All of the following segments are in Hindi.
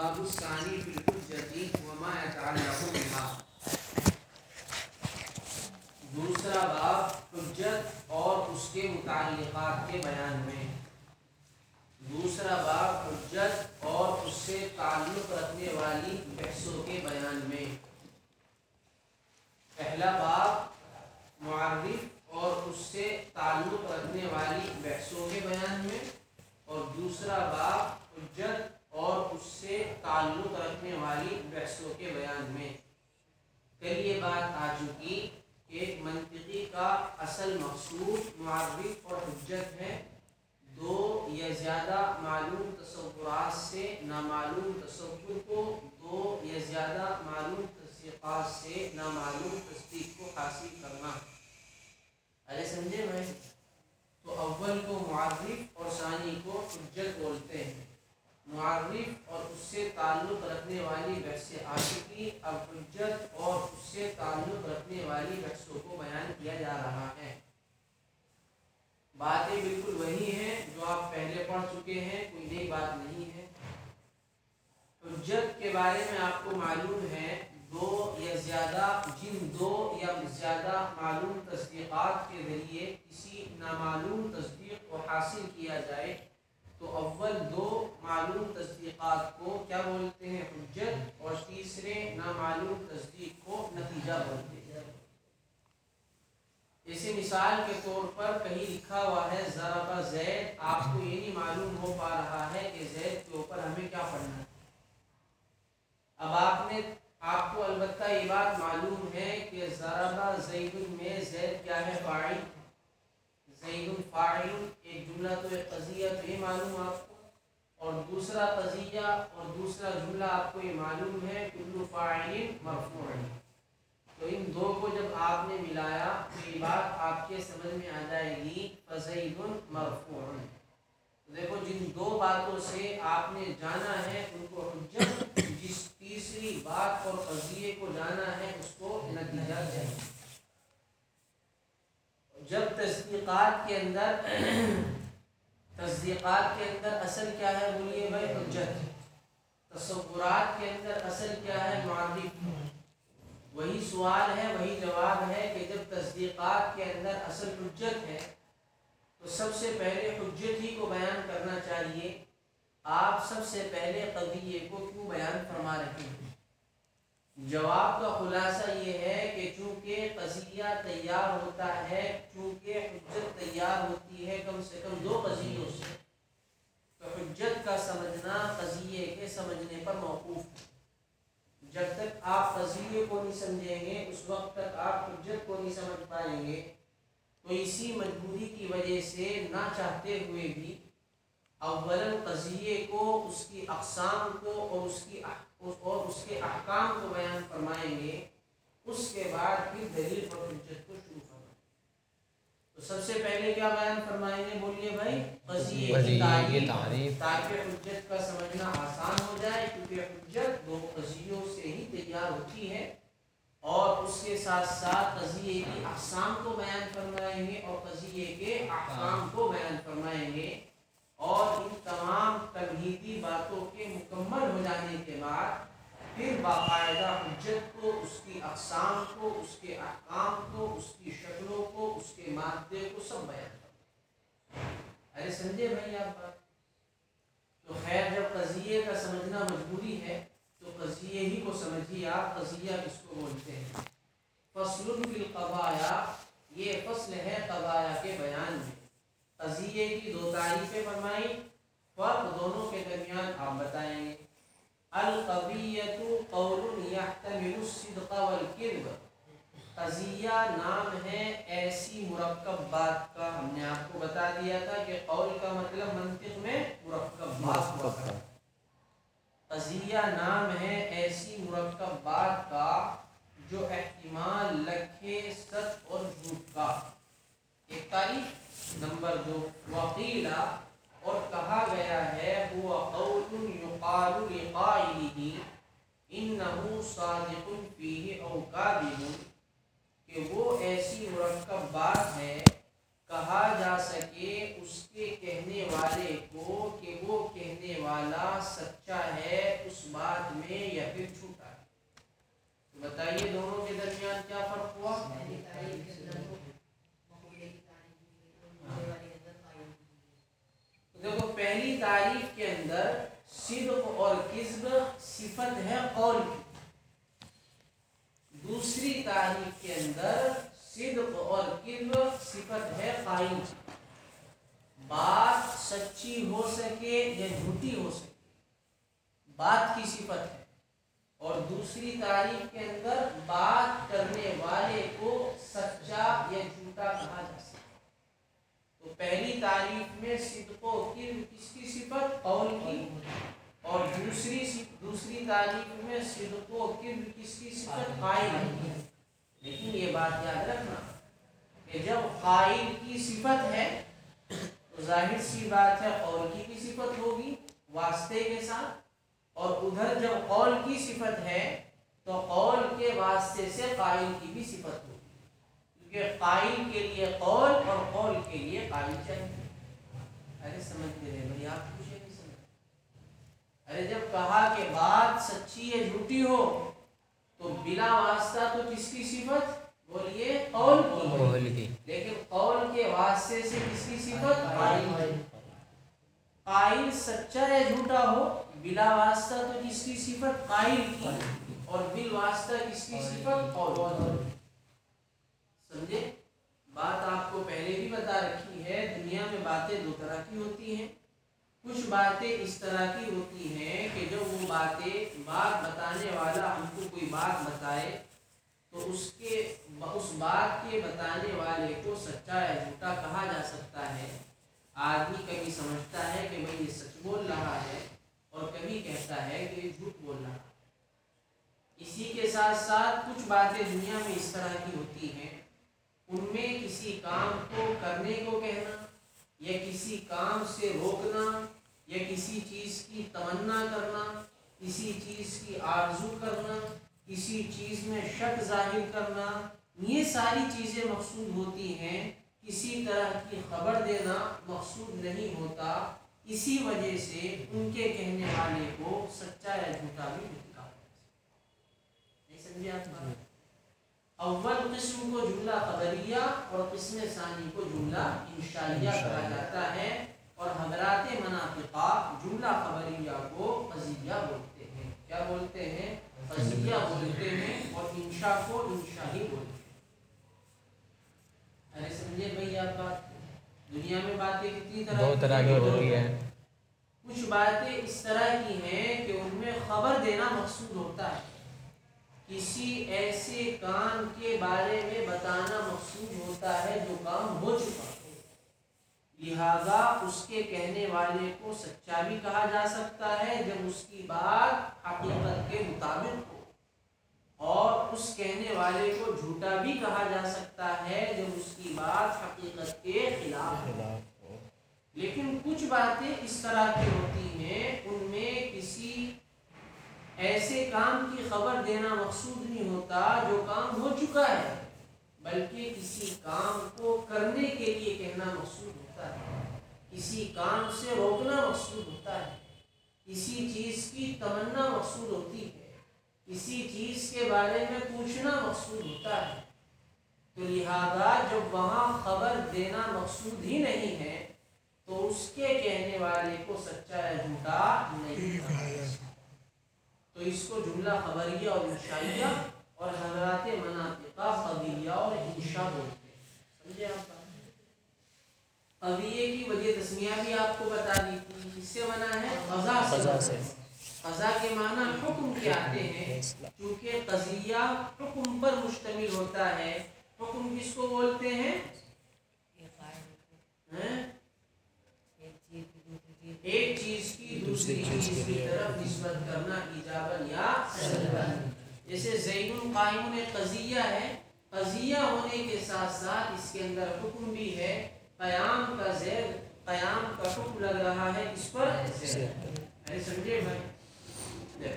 अलबाबुस्सानी फिल हुज्जती व मा यतअल्लक़ु बिहा। दूसरा बाब, हुज्जत और उसके मुताल्लिक़ात के बयान में। दूसरा बाब, हुज्जत और उससे ताल्लुक़ रखने वाली बहसों के बयान में। पहला बाब मुआरिफ और उससे ताल्लुक़ रखने वाली बहसों के बयान में। और दूसरा बाब, हुज्जत और उससे ताल्लुक़ रखने वाली बहसों के बयान में। कल ये बात आ चुकी एक मंतिकी का असल मकसूद मुआरिफ और हुज्जत है। दो या ज़्यादा मालूम तस्वुरात से नामालूम तस्वुर को, दो या ज़्यादा मालूम तस्दीक़ात से नामालूम तस्दीक को हासिल करना। अरे समझे भाई? तो अव्वल को मुआरिफ और सानी को हुज्जत बोलते हैं मुआरिफ और उससे ताल्लुक़ रखने वाली बहस आशिकी अब और उससे ताल्लुक़ रखने वाली बहसों को बयान किया जा रहा है। बातें बिल्कुल वही हैं जो आप पहले पढ़ चुके हैं, कोई नई बात नहीं है। हुज्जत के बारे में आपको मालूम है, दो या ज़्यादा, जिन दो या ज़्यादा मालूम तस्दीक़ात के ज़रिए किसी नामालूम तस्दीक को हासिल किया जाए तो अव्वल दो मालूम तस्दीक़ात को क्या बोलते हैं? हुज्जत, और तीसरे नामालूम तस्दीक को नतीजा बोलते हैं। जैसे मिसाल के तौर पर कहीं लिखा हुआ है ज़रा जैद, आपको ये नहीं मालूम हो पा रहा है कि जैद के ऊपर हमें क्या पढ़ना है। अब आपने, आपको अलबत्ता ये बात मालूम है कि ज़रा जैदुन में जैद क्या है? फ़ाइल जुमला तो कज़िया तो ये मालूम आपको, और दूसरा कज़िया और दूसरा जुमला आपको ये मालूम है, कुल्लु फ़ाइल मरफूअन तो इन दो को जब आपने मिलाया तो ये बात आपके समझ में आ जाएगी फजैदुन मरफून। तो देखो, जिन दो बातों से आपने जाना है, उनको हुज्जत, जिस तीसरी बात और कजिए को जाना है, उसको नतीजा चाहिए जब तस्दीक़ात के अंदर तस्दीक़ात के अंदर असल क्या है बोलिए भाई? हुज्जत। तस्वुरात के अंदर असल क्या है? मारिफ वही सवाल है, वही जवाब है कि जब तस्दीक़ात के अंदर असल हुज्जत है तो सबसे पहले हुज्जत ही को बयान करना चाहिए। आप सबसे पहले कदिये को क्यों बयान फरमा रहे हैं? जवाब का खुलासा ये है कि चूँकि कजिया तैयार होता है, चूँकि हजत तैयार होती है, कम से कम दो कजियों से तो हुज्जत का समझना कजिए के समझने पर मौकूफ़ है। जब तक आप फजीले को नहीं समझेंगे, उस वक्त तक आप हुज्जत को नहीं समझ पाएँगे। तो इसी मजबूरी की वजह से ना चाहते हुए भी अव्वलन कजिए को उसकी अकसाम को और उसकी और उसके अहकाम को बयान फरमाएँगे उसके बाद फिर दलील और हुज्जत को शुरू फरमाएँगे। तो सबसे पहले क्या बयान फरमाएँगे? बोलिए भाई कजिए की तारीफ़। ताकि हुज्जत का समझना आसान हो जाए क्योंकि हुज्जत दो कजियों से ही तैयार होती है और उसके साथ साथ कजिए की अकसाम को बयान फरमाएँगे और कजिए के अहकाम को बयान फरमाएँगे। और इन तमाम तमहीदी बातों के मुकम्मल हो जाने के बाद फिर बाकायदा हजत को, उसकी अकसाम को, उसके अहकाम को, उसकी शक्लों को, उसके मादे को सब बयान कर अरे समझे भाई आप बात? तो खैर, जब कजिए का समझना मजबूरी है तो कजिए ही को समझिए आप, कजिया किसको बोलते हैं? फसलुल कबाया, ये फ़सल है कबाया के बयान में। कजिए की दो तारीफें फरमाई फ़र्क दोनों के दरमियान आप बताएँगे अलकबियतु कौलुन यहतमिलु सिद्क़ वल किज़्ब कजिया नाम है ऐसी मुरक्कब बात का। हमने आपको बता दिया था कि कौल का मतलब मंतिक में मुरक्कब बात हुआ है। कजिया नाम है ऐसी मुरक्कब बात का जो एहतिमाल लखे सच और झूठ का। एक तारीफ़ नंबर दो, वकीला, और कहा गया है कि वो ऐसी मुरक्कब बात है, कहा जा सके उसके कहने वाले को कि वो कहने वाला सच्चा है, उस बात में या फिर झूठा है। बताइए दोनों के दरमियान क्या फ़र्क हुआ तो देखो, पहली तारीफ़ के अंदर सिद्क और किस्ब सिफत है कौल की? दूसरी तारीफ़ के अंदर सिद्क और किस्ब सिफत है कायम। बात सच्ची हो सके या झूठी हो सके, बात की सिफत है। और दूसरी तारीफ़ के अंदर बात करने वाले को सच्चा या झूठा कहा जा सकता पहली तारीफ़ में सिद्को की किसकी सिफत? कौल की। और दूसरी दूसरी तारीफ़ में सिद्को की किसकी सिफत? कायल लेकिन ये बात याद रखना कि जब कायल की सिफत है तो ज़ाहिर सी बात है कौल की भी सिफत होगी वास्ते के साथ। और उधर जब कौल की सिफत है तो कौल के वास्ते से कायल की भी सिफत होगी। क्योंकि कायल के लिए कौल और कौल के लिए कायल चाहिए। अरे समझ रहे भाई आप कुछ नहीं समझ अरे जब कहा कि बात सच्ची है झूठी हो तो बिना वास्ता तो किसकी सिफत? बोलिए कौल की लेकिन कौल के वास्ते से किसकी सिफत? कायल कायल सच्चा या झूठा हो बिला वास्ता तो किसकी सिफत? कायल की। और बिल वास्ता किसकी सिफत? कौल समझे? बात आपको पहले भी बता रखी है, दुनिया में बातें दो तरह की होती हैं। कुछ बातें इस तरह की होती हैं कि जो वो बातें बात बताने वाला हमको कोई बात बताए तो उसके उस बात के बताने वाले को सच्चा या झूठा कहा जा सकता है। आदमी कभी समझता है कि भाई ये सच बोल रहा है और कभी कहता है कि ये झूठ बोल रहा है। इसी के साथ साथ कुछ बातें दुनिया में इस तरह की होती हैं उनमें किसी काम को करने को कहना, या किसी काम से रोकना, या किसी चीज़ की तमन्ना करना, किसी चीज़ की आरज़ू करना, किसी चीज़ में शक ज़ाहिर करना, ये सारी चीज़ें मकसूद होती हैं। किसी तरह की खबर देना मकसूद नहीं होता। इसी वजह से उनके कहने वाले को सच्चा या झूठा भी नहीं समझे आप अव्वल किस्म को जुमला खबरिया और किस्म सानी को जुमला इंशाइया कहा जाता है और हजरात मनाफिका जुमला खबरिया को फजिया बोलते हैं। क्या बोलते हैं? फजिया बोलते हैं और इंशा को इंशा ही बोलते हैं। अरे समझे भाई आप बात? दुनिया में बातें कितनी तरह बहुत तरह की होती है। कुछ बातें इस तरह की हैं कि उनमें खबर देना मकसूद होता है। किसी ऐसे काम के बारे में बताना मकसूद होता है जो काम हो चुका हो। लिहाजा उसके कहने वाले को सच्चा भी कहा जा सकता है जब उसकी बात हकीकत के मुताबिक हो। और उस कहने वाले को झूठा भी कहा जा सकता है जब उसकी बात हकीकत के खिलाफ हो। लेकिन कुछ बातें इस तरह की होती हैं, उनमें किसी ऐसे काम की खबर देना मकसूद नहीं होता जो काम हो चुका है बल्कि किसी काम को करने के लिए कहना मकसूद होता है। किसी काम से रोकना मकसूद होता है। किसी चीज़ की तमन्ना मकसूद होती है। किसी चीज़ के बारे में पूछना मकसूद होता है। तो लिहाजा जब वहाँ खबर देना मकसूद ही नहीं है तो उसके कहने वाले को सच्चा या झूठा नहीं तो इसको जुमला खबरिया और इंशाइया और हजरात मनातिका खबरिया और इंशा बोलते हैं। समझे आप कविये की वजह तस्मिया भी आपको बता दी थी किससे बना है? कज़ा से कज़ा के माना हुक्म के आते हैं क्योंकि कजिया हुक्म पर मुश्तमिल होता है। हुक्म किसको बोलते हैं? हैं? एक चीज़ की दूसरी चीज़ की तरफ़ निस्बत करना इजाबन या सलबन जैसे जैनुल कायम में कजिया है कजिया होने के साथ साथ इसके अंदर हुक्म भी है कयाम का जैर कयाम का हुक्म लग रहा है इस पर अरे समझे भाई?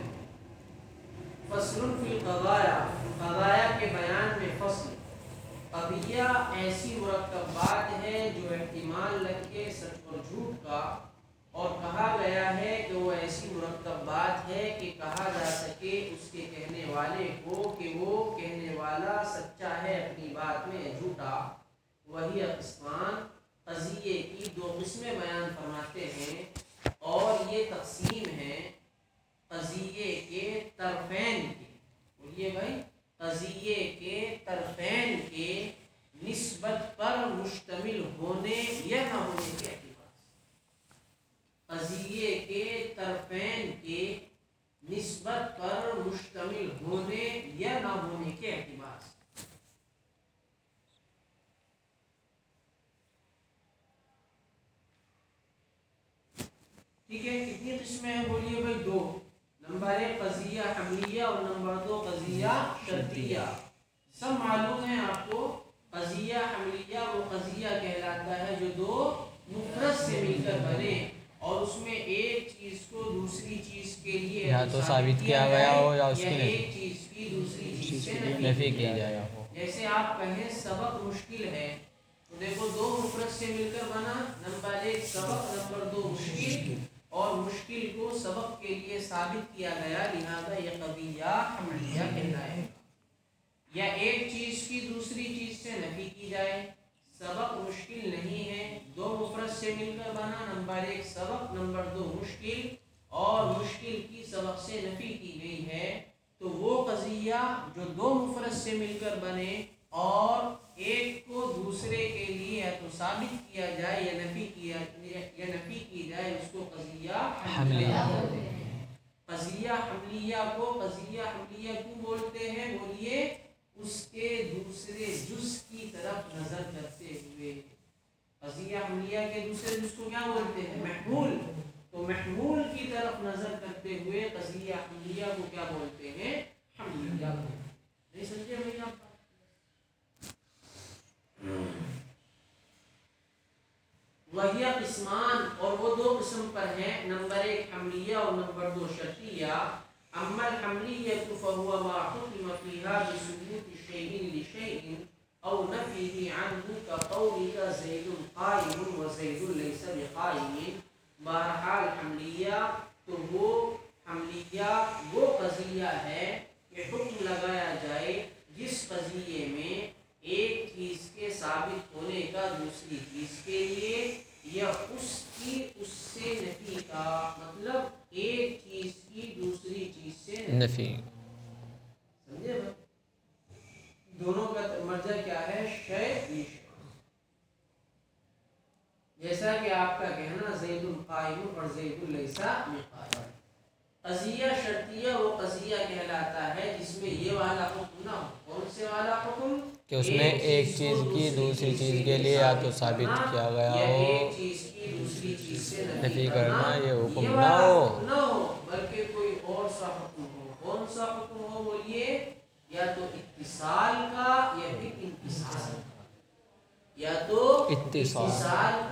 फसलुन फिल कदाया कदाया के बयान में फ़सल कविया ऐसी मुरक्कबात है जो एहतिमाल रखे सच और झूठ का और कहा गया है कि वो ऐसी मुरक्कबात है कि कहा जा सके उसके कहने वाले को कि वो कहने वाला सच्चा है अपनी बात में झूठा। वही अकस्मान कजिए की दो किस्में बयान फरमाते हैं और ये तकसीम है कजिए के तरफेन के। बोलिए भाई कजिए के तरफेन के नस्बत पर मुश्तमिल होने या न होने के कजिए के तरफेन के निस्बत पर मुश्तमिल होने या न होने के अतबार से। ठीक है, कितनी किस्में हैं बोलिए भाई? दो। नंबर एक, कजिया हमलिया और नंबर दो, कजिया शर्तिया। सब मालूम है आपको, कजिया हमलिया वो कजिया कहलाता है जो दो मुफरत से मिलकर बने। उसमें एक चीज़ को दूसरी चीज़ के लिए या तो साबित किया गया हो या उसकी नफी। एक चीज़ की दूसरी चीज़ से नफी की जाए। हो जैसे आप कहें सबक मुश्किल है तो देखो दो मुफरत से मिलकर बना नंबर एक सबक नंबर दो मुश्किल और मुश्किल को सबक के लिए साबित किया गया लिहाजा यह कविया हमलिया कहलाएगा। या एक चीज़ की दूसरी चीज़ से नफी की जाए सबक मुश्किल नहीं है। दो मुफरत से मिलकर बना। नंबर एक सबक। नंबर दो मुश्किल। और मुश्किल की सबक से नफी की गई है। तो वो कजिया जो दो मुफरत से मिलकर बने और एक को दूसरे के लिए या तो साबित किया जाए या नफी किया या नफी की जाए उसको कजिया हमलिया कजिया हमलिया को कजिया हमलिया क्यों बोलते हैं? बोलिए उसके दूसरे जुज की तरफ़ नज़र करते हुए। हमलिया के दूसरे जुज को क्या बोलते हैं? महमूल। तो महमूल की तरफ़ नज़र करते हुए कजिया को क्या बोलते हैं? हमलिया नहीं समझे भैया वहिया किस्मान और वो दो किस्म पर हैं। नंबर एक हमलिया और नंबर दो शर्तिया अम्मल हमलिया तो फहुवा मा हुक्म फीहा औ नफीही अन्हु का कौलिका ज़ैदुन क़ाइमुन व ज़ैदुन लैसा बिक़ाइमिन बहरहाल हमलिया तो वो हमलिया वो कजिया है कि हुक्म लगाया जाए जिस कजिए में एक चीज़ के साबित होने का दूसरी चीज़ के लिए या उसकी उससे नफी का मतलब एक चीज़ की दूसरी चीज़ से नफी नफी समझे भाई? दोनों का मर्जा क्या है? शय जैसा कि आपका कहना जैदुल कायम और जैदुल लैसा कजिया शर्तिया वो कजिया कहलाता है जिसमें ये वाला हुक्म ना हो। कौन से वाला हुक्म? कि उसमें एक चीज़ की दूसरी चीज़ के लिए या तो साबित किया गया हो। एक चीज़ की दूसरी चीज़ से नफी करना, ये हुक्म ना हो। ना हो बल्कि कोई और सा हुक्म हो। कौन सा हुक्म हो बोलिए? या तो इत्तिसाल का या फिर इंतिसाल का। या तो इत्तिसाल।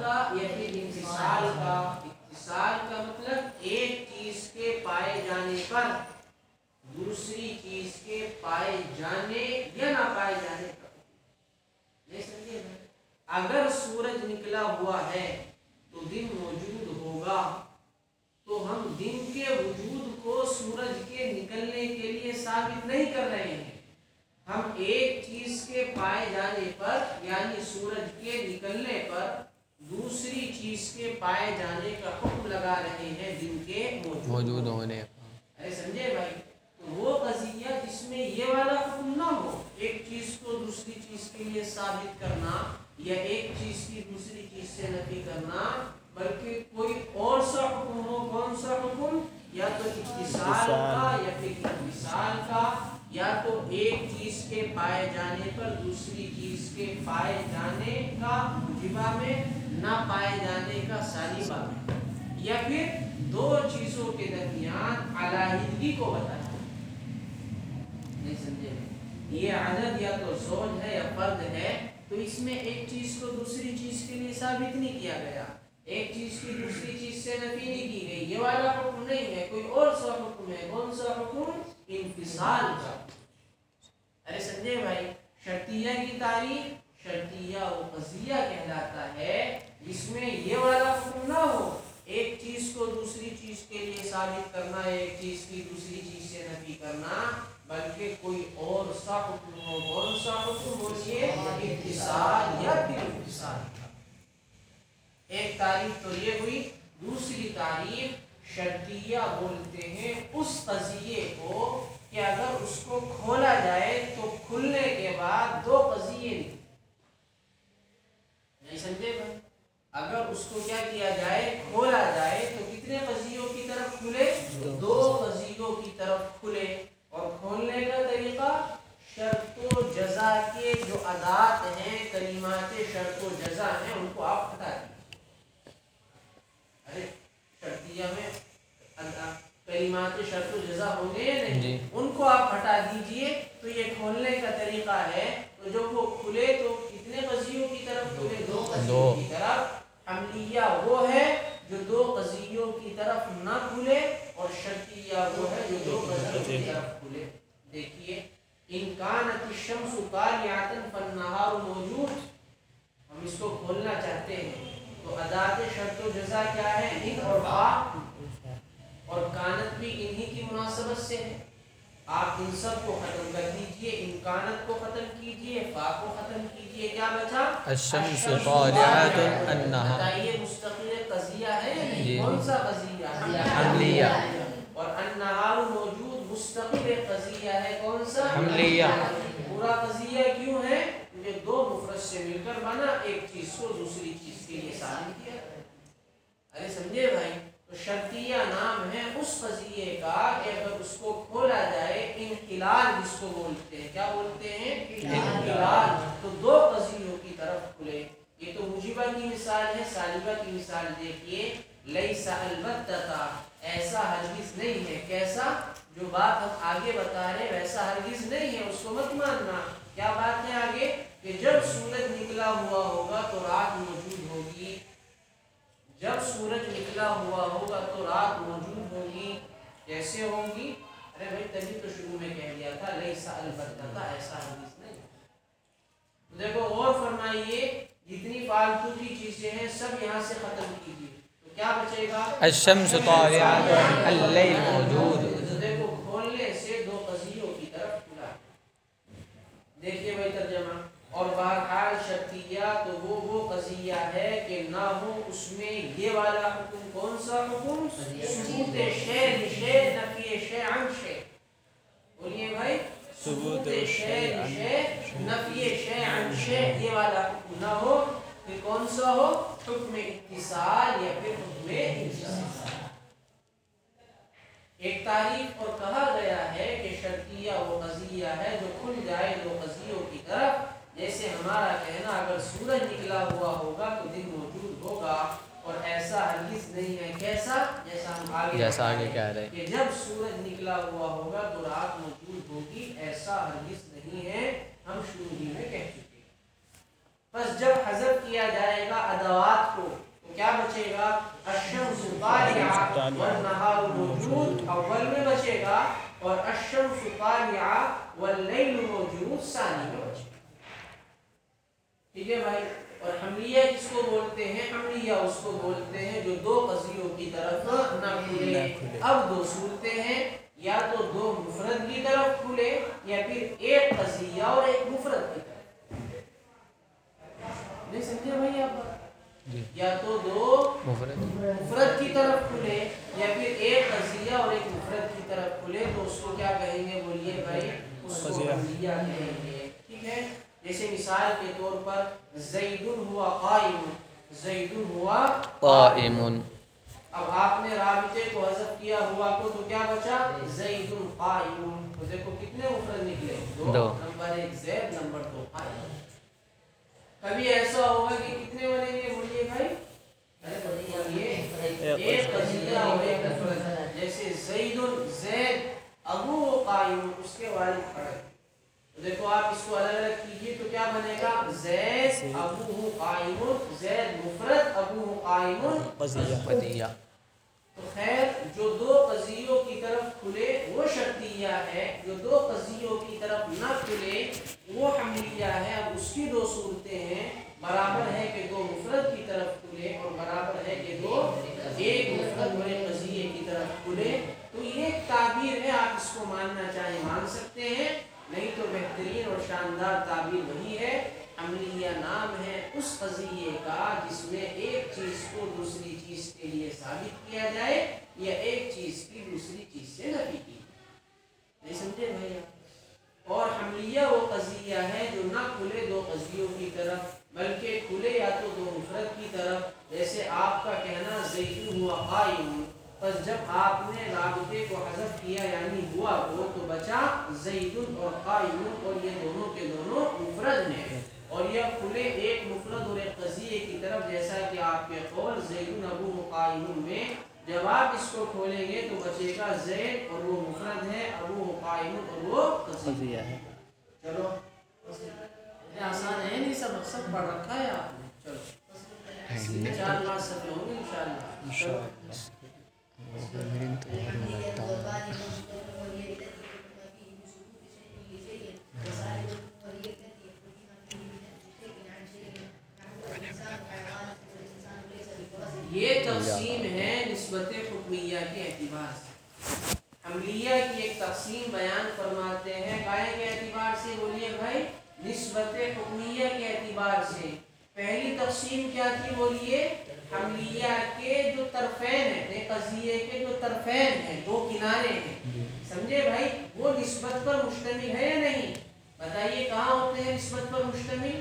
का या फिर इंतिसाल का। इत्तिसाल का मतलब एक चीज़ के पाए जाने पर दूसरी चीज़ के पाए जाने या ना पाए जाने नहीं समझे अगर सूरज निकला हुआ है तो दिन मौजूद होगा। तो हम दिन के वजूद को सूरज के निकलने के लिए साबित नहीं कर रहे हैं। हम एक चीज़ के पाए जाने पर यानी सूरज के निकलने पर दूसरी चीज़ के पाए जाने का हुक्म लगा रहे हैं दिन के मौजूद। होने। अरे संजय भाई तो वो कजिया जिसमें ये वाला हुक्म ना हो एक चीज़ को दूसरी चीज़ के लिए साबित करना या एक चीज़ की दूसरी चीज़ से नफी करना बल्कि कोई और सा हुक्म हो कौन सा हुक्म? या तो इत्तिसाल का या फिर इत्तिसाल का या तो एक चीज़ के पाए जाने पर दूसरी चीज़ के पाए जाने का मुजिबा में, ना पाए जाने का सालिबा में। या फिर दो चीज़ों के दरमियान अलाहिदगी को बताया नहीं समझे? ये आदत या तो सोच है या फर्द है तो इसमें एक चीज़ को दूसरी चीज़ के लिए साबित नहीं किया गया। एक चीज़ की दूसरी चीज़ से नफी नहीं की गई। ये वाला हुक्म नहीं है, कोई और सा हुक्म है। कौन सा हुक्म? इंफिसाल अरे संजय भाई, शर्तिया की तारीफ़ शर्तिया वो कजिया कहलाता है। जिसमें ये वाला हुक्म ना हो, एक चीज़ को दूसरी चीज़ के लिए साबित करना, एक चीज़ की दूसरी चीज़ से नफी करना, बल्कि कोई और सा हुक्म हो, कौन सा हुक्म बोलिए इत्तिसाल या फिर इत्तिसाल एक तारीफ़ तो ये हुई, दूसरी तारीफ़ शर्तिया बोलते हैं, उस कजिए को कि अगर उसको खोला जाए तो खुलने के बाद दो कजिए नहीं समझे अगर उसको क्या किया जाए, खोला जाए तो कितने कजियों की तरफ़ खुले? दो कजियों की तरफ़ खुले। और खोलने का तरीका, शर्तो जजा के जो अदात हैं, कलीमात शर्तो जजा हैं, उनको आप हटा शर्तिया में कलिमात शर्त जजा होंगे या नहीं? उनको आप हटा दीजिए। तो ये खोलने का तरीका है तो जब वो खुले तो कितने कजियों की तरफ़ खुले? दो कजियों की तरफ़। हमलिया वो है जो दो कजियों की तरफ़ ना खुले और शर्तिया वो है जो दो कजियों की तरफ़ खुले। देखिए। इनकान शम्स कालियातन फन्नहार मौजूद। हम इसको खोलना चाहते हैं। तो अदात शर्त जजा क्या है? इन और बा और कानत भी इन्हीं की मुनासबत से है। आप इन सबको खत्म कर दीजिए इन कानत को खत्म कीजिए फा को खत्म कीजिए। क्या बचा। बताइए मुस्तकिल कजिया है या नहीं? जी। कौन सा कजिया? है हमलिया। और अन्नहार मौजूद मुस्तकिल कजिया है कौन सा? हमलिया। पूरा कजिया क्यों है? ये दो मुफरत से मिलकर बना, एक चीज़ को दूसरी चीज़ के लिए शामिल किया। अरे समझे भाई तो शर्तिया नाम है उस कजिए का, अगर उसको खोला जाए इनकिलाल जिसको बोलते हैं, क्या बोलते हैं? इनकिलाल तो दो कजियों की तरफ़ खुले। ये तो मुजीबा की मिसाल है, सालिबा की मिसाल देखिए। लईसा अलबत्ता ऐसा हरगिज नहीं है। कैसा? जो बात हम आगे बता रहे हैं, वैसा हरगिज नहीं है, उसको मत मानना। क्या बात है आगे? कि जब सूरज निकला हुआ होगा तो रात मौजूद होगी। जब सूरज निकला हुआ होगा तो रात मौजूद होगी। कैसे होंगी? अरे भाई, तभी तो शुरू में कह दिया था लईसा अलबत्ता ऐसा हरगिज नहीं। तो देखो, और फरमाइए, जितनी फालतू की चीज़ें हैं, सब यहाँ से खत्म कीजिए। तो क्या बचेगा अशम्स तालिअतुन अल्लैल मौजूद तो देखो खोलने से दो कजियों की तरफ़ खुला देखिए भाई तर्जमा और बहरहाल शर्तिया तो वो वो कजिया है कि ना हो उसमें ये वाला हुक्म कौन सा हुक्म? सबूत शे निशे नफी शे अन शे बोलिए भाई सबूत शे निशे नफी शे अन शे ये वाला हुक्म ना हो फिर कौन सा हो? हुक्म इत्तिसाल या फिर हुक्म इंफिसाल एक तारीफ़ और कहा गया है कि शर्तिया वो कजिया है जो खुल जाए दो कजियों की तरफ़ जैसे हमारा कहना अगर सूरज निकला हुआ होगा तो दिन मौजूद होगा और ऐसा हरगिज नहीं है कैसा जैसा हम आगे जैसा आगे कह रहे हैं। कि जब सूरज निकला हुआ होगा तो रात मौजूद होगी ऐसा हरगिज नहीं है हम शुरू ही में कह चुके बस जब हजर किया जाएगा अदवात को तो क्या बचेगा? मौजूद अव्वल में बचेगा और अशम्स तालिया वल मौजूद सानी में बचेगा। ठीक है भाई? और हमलिया किसको बोलते हैं हमलिया उसको बोलते हैं जो दो कजियों की तरफ़ न खुले। अब दो सूरतें हैं या तो दो मुफरद की तरफ़ खुले या फिर एक कजिया और एक मुफरद की तरफ़। नहीं समझे भाई आप? या तो दो मुफरद मुफरद की तरफ़ खुले या फिर एक कजिया और एक मुफरद की तरफ़ खुले तो उसको क्या कहेंगे? बोलिए भाई उसको कहेंगे। ठीक है? जैसे मिसाल के तौर पर जैदुन हुआ कायम जैदुन हुआ काइमुन अब आपने राबिते को हजफ किया हुआ को तो क्या बचा? जैदुन कायम तो देखो कितने मुफरद निकले। दो। नंबर एक जैद नंबर दो कायम कभी ऐसा होगा कि कितने बनेंगे बोलिए भाई? अरे एक कजिया और एक मुफरद जैसे जैदुन जैद अबू कायम उसके वालिद खड़े तो देखो आप इसको अलग अलग कीजिए तो क्या बनेगा? जैद अबू कायमुन जैद मुफरद अबू कायमुन कजिया तो, तो खैर जो दो कजियों की तरफ़ खुले वो शर्तिया है। जो दो कजियों की तरफ़ ना खुले वो हमलिया है। अब उसकी दो सूरतें हैं। बराबर है कि दो मुफरत की तरफ़ खुले और बराबर है कि दो एक मुफरत बड़े कजिए की तरफ़ खुले। तो ये ताबीर है आप इसको मानना चाहे मान सकते हैं। नहीं तो बेहतरीन और शानदार ताबीर वही है, अमलिया नाम है उस कजिए का जिसमें एक चीज़ को दूसरी चीज़ के लिए साबित किया जाए या एक चीज़ की दूसरी चीज़ से नफी की। नहीं समझे भैया और हमलिया वो कजिया है जो ना खुले दो कजियों की तरफ़, बल्कि खुले या तो दो मुफरत की तरफ़। जैसे आपका कहना जैतू हुआ कायम बस जब आपने राबते को हजफ किया यानी हुआ को तो बचा जैदुन और कायम और ये दोनों के दोनों मुफरद हैं। और यह खुले एक मुफरद और एक कजिए की तरफ़ जैसा कि आपके कौल जैदुन अबू मुकायम में जब आप इसको खोलेंगे तो बचेगा जैद और वो मुफरद है अबू मुकायम और वो कजिया कजिया है। चलो आसान है नहीं सब सब पढ़ रखा है आपने। चलो चार पाँच सफे होंगे इंशाल्लाह। चलो ये तकसीम है नस्बत हुक्मिया के अतबार से। हमलिया की एक तकसीम बयान फरमाते हैं काय के अतबार से बोलिए भाई, नस्बत हुक्मिया के अतबार से। पहली तकसीम क्या थी बोलिए? हमलिया के जो तरफेन है कजिए के जो तरफेन है दो किनारे हैं समझे भाई? वो निस्बत पर मुश्तमिल है या नहीं? बताइए कहाँ होते हैं निस्बत पर मुश्तमिल?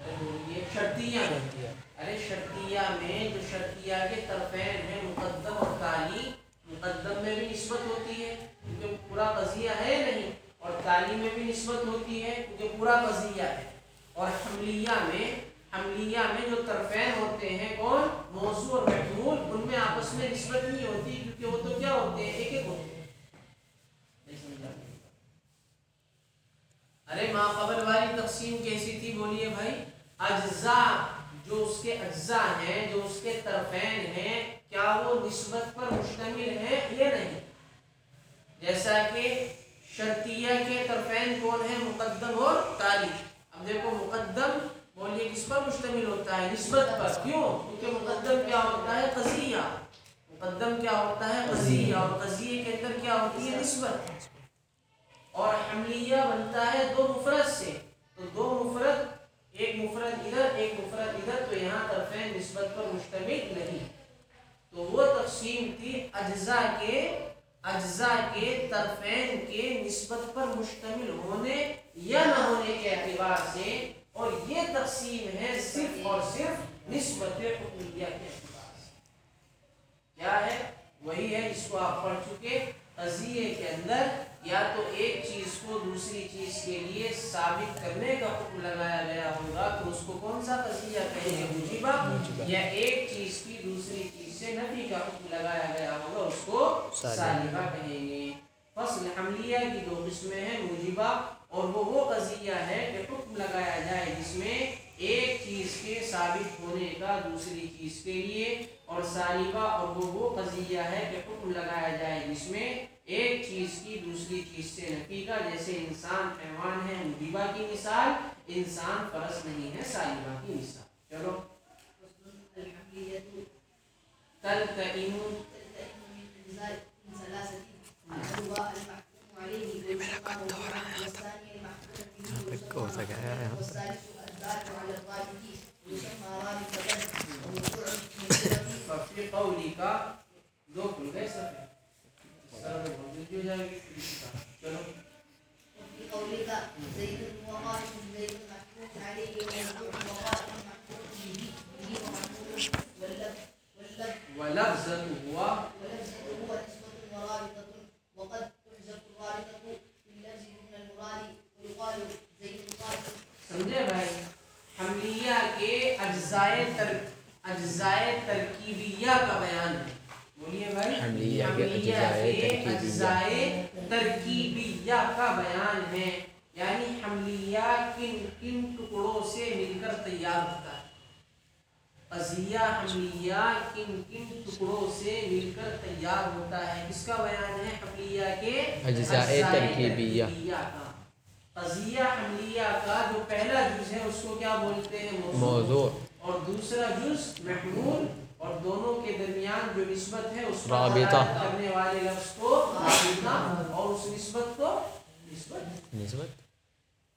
अरे बोलिए शर्तियाँ अरे शर्तिया में जो शर्तिया के तरफेन है मुकद्दम और ताली मुकद्दम में भी निस्बत होती है क्योंकि पूरा कजिया है नहीं? और ताली में भी निस्बत होती है क्योंकि पूरा कजिया है। और हमलिया में हमलिया में जो तरफेन होते हैं, कौन? मौजू और महमूल उनमें आपस में निस्बत नहीं होती, क्योंकि वो तो क्या होते हैं? एक एक होते हैं। अरे माकबल वाली तकसीम कैसी थी? बोलिए भाई। अज्जा, जो उसके अज्जा हैं, जो उसके तरफेन हैं, क्या वो निस्बत पर मुश्तमिल है या नहीं? जैसा कि शर्तिया के तरफेन कौन है? मुकदम और ताली अब देखो, मुकद्दम बोलिए, किस पर मुश्तमिल होता है? निस्बत पर। क्यों? क्योंकि मुकद्दम क्या होता है? कजिया। मुकद्दम क्या होता है? कजिया। और कजिए के अंदर क्या होती है? निस्बत। और हमलिया बनता है दो मुफरत से। तो दो मुफरत एक मुफरत इधर, एक मुफरत इधर तो यहाँ तरफें निस्बत पर मुश्तमिल नहीं। तो वो तकसीम थी अज्जा के अज्जा के तरफेन के निस्बत पर मुश्तमिल होने या न होने के अतबार से और ये तकसीम है सिर्फ़ और सिर्फ़ निस्बत हुक्मिया के अतबार क्या है? वही है जिसको आप पढ़ चुके कजिए के अंदर या तो एक चीज़ को दूसरी चीज़ के लिए साबित करने का हुक्म लगाया गया होगा तो उसको कौन सा तजिया कहेंगे? मुजीबा? या एक चीज़ की दूसरी चीज़ से नफी का हुक्म लगाया गया होगा उसको सालिबा कहेंगे। फ़सल हमलिया की दो किस्में हैं मुजीबा और वो वो कजिया है कि हुक्म लगाया जाए जिसमें एक चीज़ के साबित होने का दूसरी चीज़ के लिए और सालिबा और वो वो कजिया है कि हुक्म लगाया जाए जिसमें एक चीज़ की दूसरी चीज़ से नफी का। जैसे इंसान हैवान है मुजीबा की मिसाल इंसान फरस नहीं है सालिबा की मिसाल। चलो। तल तईमु मेरा कद हो रहा है यहाँ तक यहाँ पे हो सका है यहाँ पे फफी कौली का दो खुल गए जाएगी चलो वलफ्ज़त हुआ समझे भाई हमलिया के अज्जाए तर अज्जाए तरकीबिया का बयान है। बोलिए भाई। हमलिया के अज्जाए तरकीबिया। का बयान है। यानी हमलिया किन किन टुकड़ों से मिलकर तैयार होता है? अजिया हमलिया किन किन टुकड़ों से मिलकर तैयार होता है? किसका बयान है? हमलिया के अज्जाए तरकीबिया। का। अजिया हमलिया का जो पहला जुज है उसको क्या बोलते हैं? मौजू और दूसरा जुज महमूल और दोनों के दरमियान जो निस्बत है उस करने वाले लफ्ज को राबिता और उस निस्बत को निस्बत। निस्बत।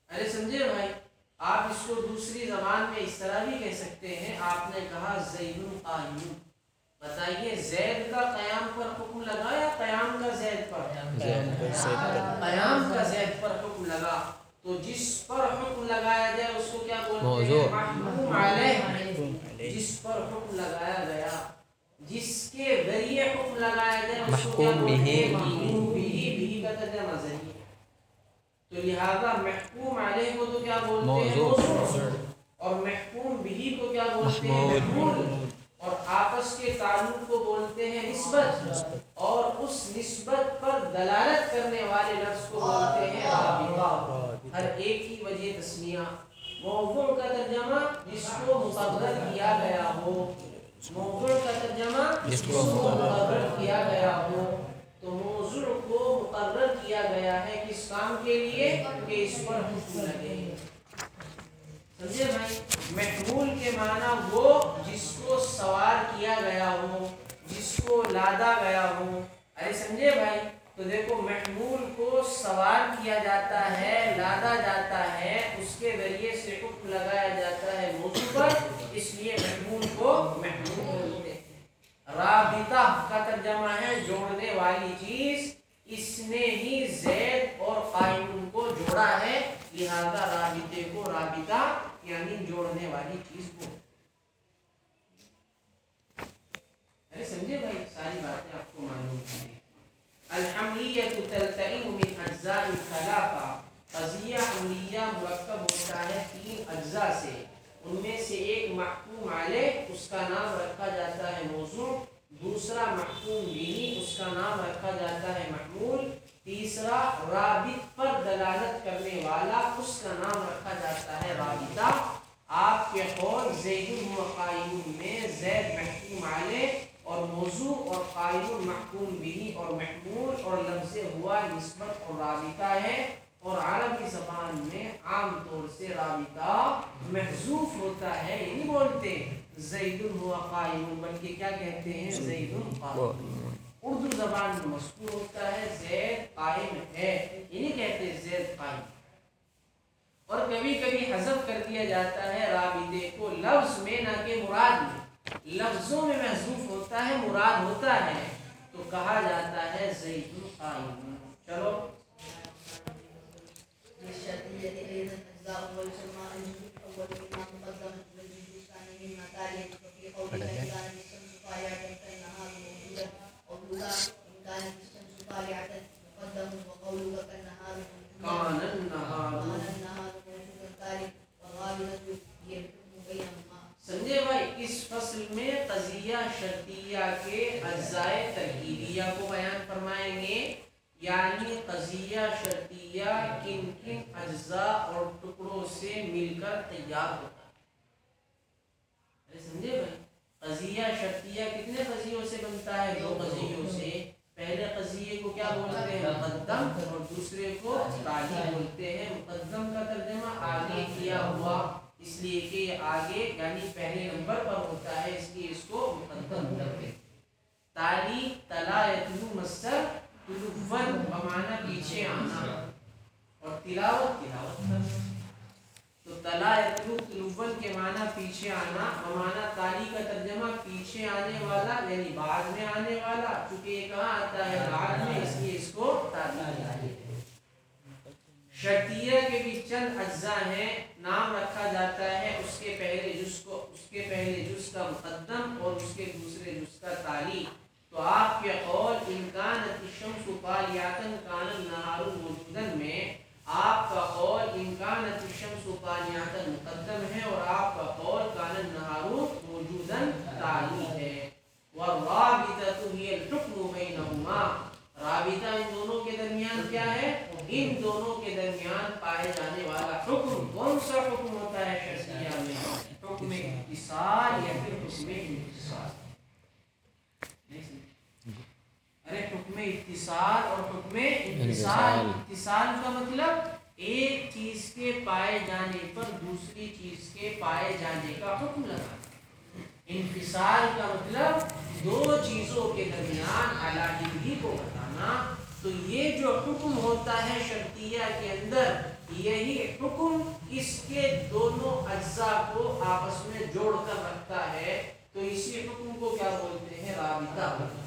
अरे समझे भाई आप इसको दूसरी जबान में इस तरह भी कह सकते हैं आपने कहा जैनुल कायम बताइए जैद का कयाम पर हुक्म लगा या कयाम का जैद पर? जैद पर। कयाम का जैद पर हुक्म लगा। तो जिस पर हुक्म लगाया जाए उसको क्या बोलते हैं? जिस पर हुक्म लगाया गया जिसके ज़रिए हुक्म लगाया जाए उसको क्या बोलते हैं? ज़रिए तो लिहाजा महकूम अलैह को तो क्या बोलते हैं। और महकूम बिही को क्या बोलते हैं? और आपस के ताल्लुक को बोलते हैं निस्बत। और उस निस्बत पर दलालत करने वाले लफ्ज को बोलते हैं हर एक की वजह तस्मिया। का तर्जमा जिसको किया गया हो। का तर्जमा जिसको किया गया हो। तो मौजू को किया गया है किस काम के लिए? कि इस पर लगे। समझे भाई? महमूल के माना वो जिसको सवार किया गया हो जिसको लादा गया हो। अरे समझे भाई? तो देखो महमूल को सवार किया जाता है, लादा जाता है, उसके ज़रिए से हुक्म लगाया जाता है मौजू पर, इसलिए महमूल को महमूल बोलते हैं। राबिता का तर्जमा है, जोड़ने वाली चीज़। इसने ही जैद और कायम को जोड़ा है। लिहाजा राबिते को राबिता, यानी जोड़ने वाली चीज़ को। अरे, समझे भाई, सारी बातें आपको मालूम है अलहमलियत तलतईम मिन अज्जाइ सलासा कजिया हमलिया मुरक्कब होता है तीन अज्जा से उनमें से एक महकूम आले उसका नाम रखा जाता है मौजू दूसरा महकूम बिही उसका नाम रखा जाता है महमूल तीसरा राबित पर दलालत करने वाला उसका नाम रखा जाता है राबिता आपके कौल जैदुल व कायम में जैद महकूम आले और मौजू और कायम महकूम बिही और महमूल और लफ्ज हुआ निस्बत और राबिता है। और अरबी जबान में आम तौर से राबिता महजूफ होता है ये नहीं बोलते जैदुल हुआ कायम बल्कि क्या कहते हैं जैदुल उर्दू जबान में मस्कूर होता है जैद कायम है ये नहीं कहते जैद कायम और कभी कभी हजफ कर दिया जाता है राबिते को लफ्ज में ना के मुराद में। लफ्जों में महसूफ होता है, मुराद होता है तो कहा जाता है चलो Thank you. मिलकर तैयार होता है। अरे समझे भाई? कजिया, शर्तिया कितने कजियों से बनता है? दो कजियों से। पहले कजिए को क्या बोलते हैं? मुकद्दम और दूसरे को ताली बोलते हैं। मुकद्दम का तर्जमा आगे किया हुआ, इसलिए कि आगे यानी पहले नंबर पर होता है, इसलिए इसको मुकद्दम बोलते हैं। ताली, तला, यतलू, मस्तर, तुलुवन, बमाना, पीछे आना। और तिलावत तिलावत। करना तला के माना पीछे आना बमाना ताली का तर्जमा पीछे आने वाला, यानी बाद में आने वाला क्योंकि ये कहाँ आता है? बाद में, इसलिए इसको शर्तिया के भी चंद अज्जा हैं, नाम रखा जाता है उसके पहले जुज को, उसके पहले जुज का मुकद्दम और उसके दूसरे जुज का ताली तो आपके कौल इनकान शम्स तालियातन कानन नहारू मौजूदन में आपका कौल इनकान शम्स तालियातन मुकद्दम है और आपका कौल कानन नहारू मौजूदन ताली है। वराबिततु हिय अल-हुक्म बैनहुमा। राबिता इन दोनों के दरमियान क्या है? इन दोनों के दरमियान पाए जाने वाला हुक्म कौन सा हुक्म होता है शर्तिया में? हुक्म इत्तिसाल या फिर हुक्म इंतिसाल नहीं समझे? अरे हुक्म इत्तिसाल और हुक्म इंतिसाल इंतिसाल। का मतलब एक चीज़ के पाए जाने पर दूसरी चीज़ के पाए जाने का हुक्म लगाना इंफिसाल का मतलब दो चीज़ों के दरमियान अलाहिदगी को बताना तो ये जो हुक्म होता है शर्तिया के अंदर यही हुक्म इसके दोनों अज्जा को आपस में जोड़कर रखता है। तो इसी हुक्म को क्या बोलते हैं? राबिता अरे समझे